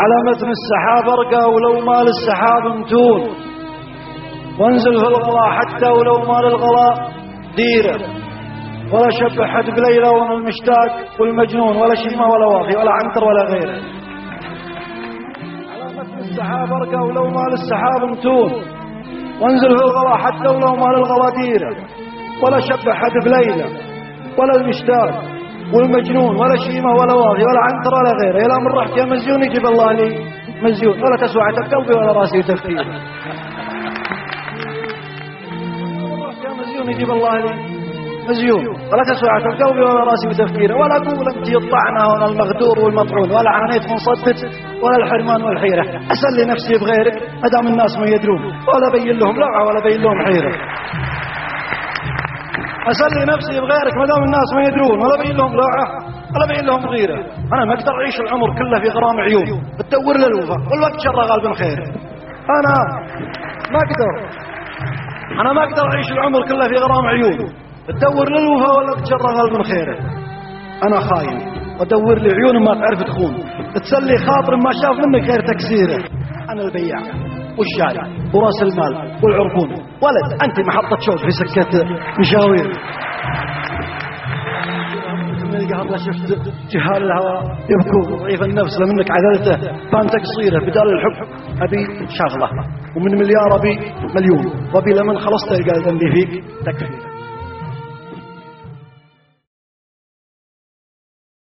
على متن السحاب ارقى ولو مال السحاب متون وانزل في الغلاء حتى ولو مال الغلاء ديره. ولا شبه حد بليلى وأنا المشتاق والمجنون ولا شيمة ولا واقي ولا عنتر ولا غيره. على متن السحاب ارقى ولو مال السحاب متون وانزل في الغلاء حتى ولو مال الغلاء ديره. ولا شبه حد بليلى ولا المشتاق والمجنون ولا شيمة ولا واغي ولا عنتر ولا غيره. إلى من رحت يا مزيون يجيب الله لي مزيون. ولا تسوى عتب قلبي ولا راسي تفكير يا مزيون يجيب الله لي مزيون. ولا تسوى عتب قلبي ولا راسي وتفكيره ولا أقول أنت الطعنة ولا المغدور والمطعون. ولا عانيت منصدت ولا الحرمان والحيرة. أسلي نفسي بغيرك ما دام الناس ما يدرون. ولا بين لهم لوعة ولا بين لهم حيرة. أسلي نفسي بغيرك ما دام الناس ما يدرون ولا بين لهم لوعة ولا بين لهم غيرة. أنا ما أقدر أعيش العمر كله في غرام عيون. بتدور للوفا والوقت شر بن خير. أنا ما أقدر. أنا ما أقدر أعيش العمر كله في غرام عيون. تدور للوفا ولا تشر بن خير. أنا خاين. ودور لي عيون ما تعرف تخون. تسلي خاطر ما شاف منك غير تكسيره. أنا البياع. والشارع وراس المال والعربون ولد أنت محطة شوط في سكة مشاوير. قبل شفت جهال الهواء يبكون ضعيف النفس لمنك عدلته فأنت قصيرة بدال الحب. أبي شغله ومن مليار أبي مليون. وأبي لمن خلصت قال ذنبي فيك تكفي.